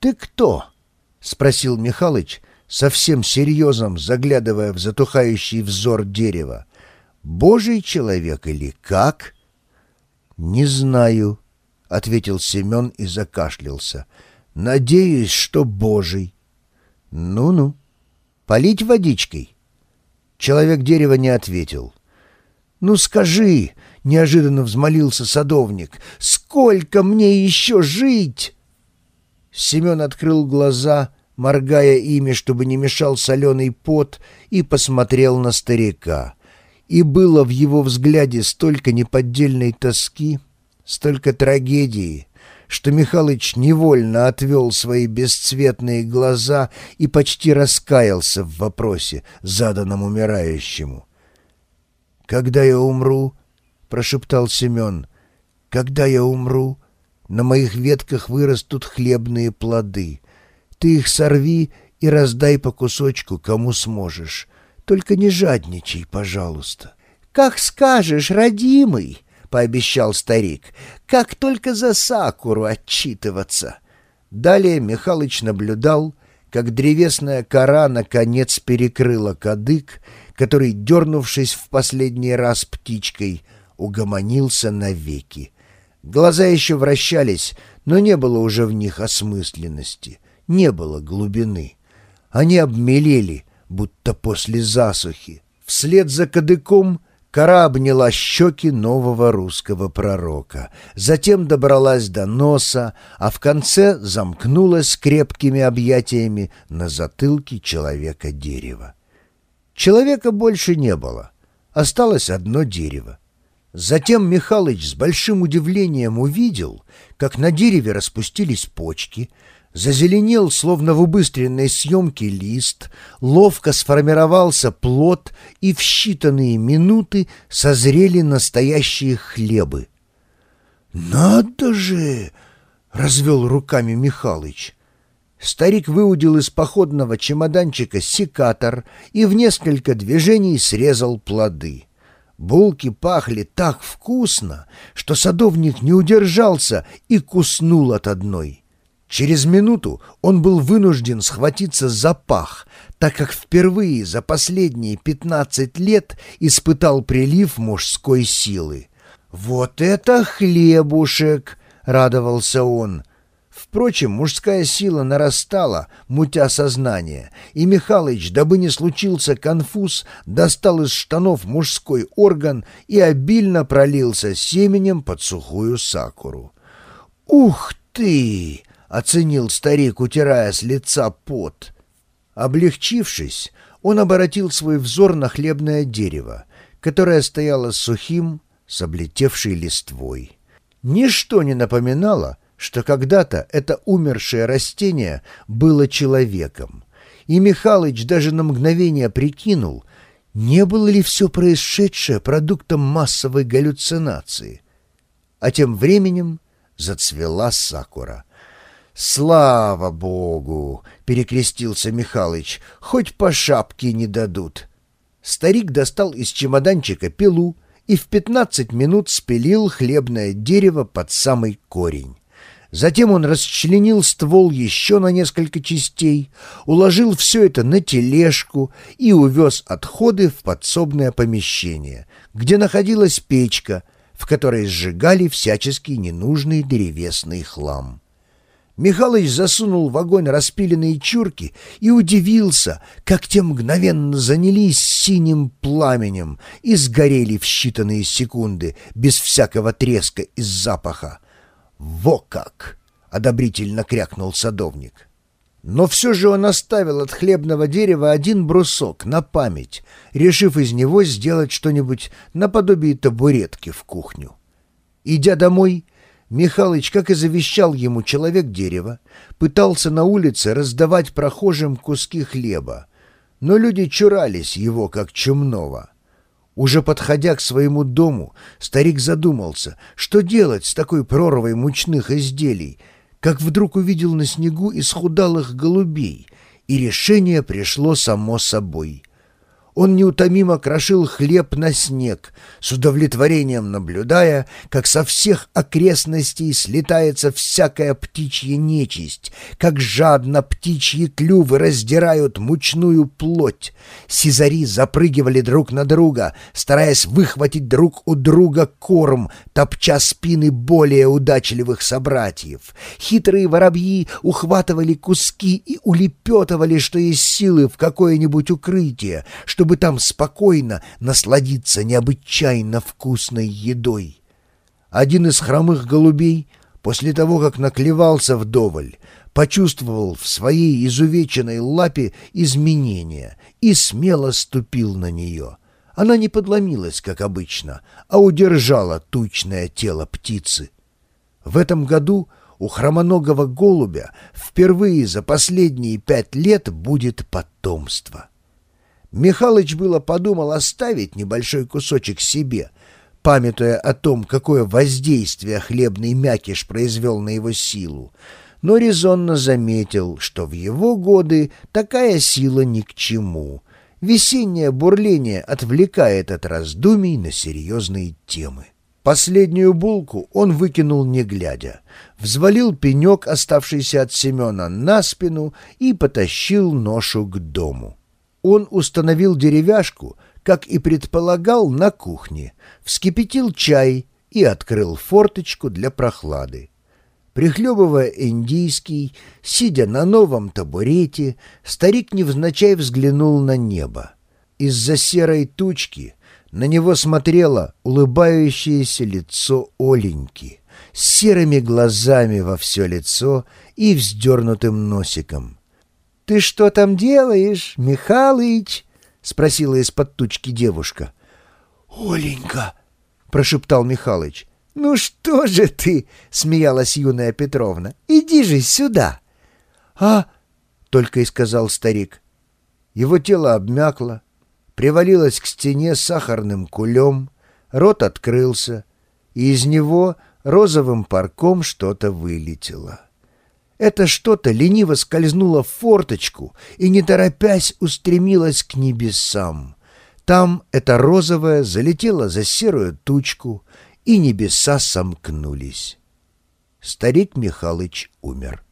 «Ты кто?» — спросил Михалыч, совсем серьезным, заглядывая в затухающий взор дерева. «Божий человек или как?» «Не знаю», — ответил Семен и закашлялся. «Надеюсь, что Божий». «Ну-ну, полить водичкой?» Человек дерева не ответил. «Ну скажи!» — неожиданно взмолился садовник. «Сколько мне еще жить?» Семен открыл глаза, моргая ими, чтобы не мешал соленый пот, и посмотрел на старика. И было в его взгляде столько неподдельной тоски, столько трагедии, что Михалыч невольно отвел свои бесцветные глаза и почти раскаялся в вопросе, заданном умирающему. «Когда я умру?» — прошептал Семен. «Когда я умру, на моих ветках вырастут хлебные плоды. Ты их сорви и раздай по кусочку, кому сможешь. Только не жадничай, пожалуйста». «Как скажешь, родимый!» — пообещал старик. «Как только за Сакуру отчитываться!» Далее Михалыч наблюдал, как древесная кора наконец перекрыла кадык, который, дернувшись в последний раз птичкой, угомонился навеки. Глаза еще вращались, но не было уже в них осмысленности, не было глубины. Они обмелели, будто после засухи. Вслед за кадыком Кора обняла щеки нового русского пророка, затем добралась до носа, а в конце замкнулась крепкими объятиями на затылке человека-дерева. Человека больше не было, осталось одно дерево. Затем Михалыч с большим удивлением увидел, как на дереве распустились почки, Зазеленел, словно в убыстренной съемке лист, ловко сформировался плод, и в считанные минуты созрели настоящие хлебы. «Надо же!» — развел руками Михалыч. Старик выудил из походного чемоданчика секатор и в несколько движений срезал плоды. Булки пахли так вкусно, что садовник не удержался и куснул от одной. Через минуту он был вынужден схватиться за пах, так как впервые за последние пятнадцать лет испытал прилив мужской силы. «Вот это хлебушек!» — радовался он. Впрочем, мужская сила нарастала, мутя сознание, и Михалыч, дабы не случился конфуз, достал из штанов мужской орган и обильно пролился семенем под сухую сакуру. «Ух ты!» оценил старик, утирая с лица пот. Облегчившись, он обратил свой взор на хлебное дерево, которое стояло сухим, с облетевшей листвой. Ничто не напоминало, что когда-то это умершее растение было человеком, и Михалыч даже на мгновение прикинул, не было ли все происшедшее продуктом массовой галлюцинации. А тем временем зацвела сакура — «Слава Богу!» — перекрестился Михалыч. «Хоть по шапке не дадут». Старик достал из чемоданчика пилу и в пятнадцать минут спилил хлебное дерево под самый корень. Затем он расчленил ствол еще на несколько частей, уложил все это на тележку и увез отходы в подсобное помещение, где находилась печка, в которой сжигали всяческий ненужный древесный хлам. Михалыч засунул в огонь распиленные чурки и удивился, как те мгновенно занялись синим пламенем и сгорели в считанные секунды, без всякого треска и запаха. «Во как!» — одобрительно крякнул садовник. Но все же он оставил от хлебного дерева один брусок на память, решив из него сделать что-нибудь наподобие табуретки в кухню. Идя домой, Михалыч, как и завещал ему человек-дерево, пытался на улице раздавать прохожим куски хлеба, но люди чурались его, как чумного. Уже подходя к своему дому, старик задумался, что делать с такой прорвой мучных изделий, как вдруг увидел на снегу исхудалых голубей, и решение пришло само собой. Он неутомимо крошил хлеб на снег, с удовлетворением наблюдая, как со всех окрестностей слетается всякая птичья нечисть, как жадно птичьи клювы раздирают мучную плоть. Сизари запрыгивали друг на друга, стараясь выхватить друг у друга корм, топча спины более удачливых собратьев. Хитрые воробьи ухватывали куски и улепетывали, что есть силы, в какое-нибудь укрытие, чтобы там спокойно насладиться необычайно вкусной едой. Один из хромых голубей, после того, как наклевался вдоволь, почувствовал в своей изувеченной лапе изменения и смело ступил на нее. Она не подломилась, как обычно, а удержала тучное тело птицы. В этом году у хромоногого голубя впервые за последние пять лет будет потомство. Михалыч было подумал оставить небольшой кусочек себе, памятуя о том, какое воздействие хлебный мякиш произвел на его силу, но резонно заметил, что в его годы такая сила ни к чему. Весеннее бурление отвлекает от раздумий на серьезные темы. Последнюю булку он выкинул не глядя, взвалил пенек, оставшийся от Семена, на спину и потащил ношу к дому. Он установил деревяшку, как и предполагал, на кухне, вскипятил чай и открыл форточку для прохлады. Прихлебывая индийский, сидя на новом табурете, старик невзначай взглянул на небо. Из-за серой тучки на него смотрело улыбающееся лицо Оленьки с серыми глазами во все лицо и вздернутым носиком — «Ты что там делаешь, Михалыч?» — спросила из-под тучки девушка. «Оленька!» — прошептал Михалыч. «Ну что же ты?» — смеялась юная Петровна. «Иди же сюда!» «А?» — только и сказал старик. Его тело обмякло, привалилось к стене сахарным кулем, рот открылся, и из него розовым парком что-то вылетело. Это что-то лениво скользнуло в форточку и, не торопясь, устремилось к небесам. Там это розовое залетело за серую тучку, и небеса сомкнулись. Старик Михалыч умер.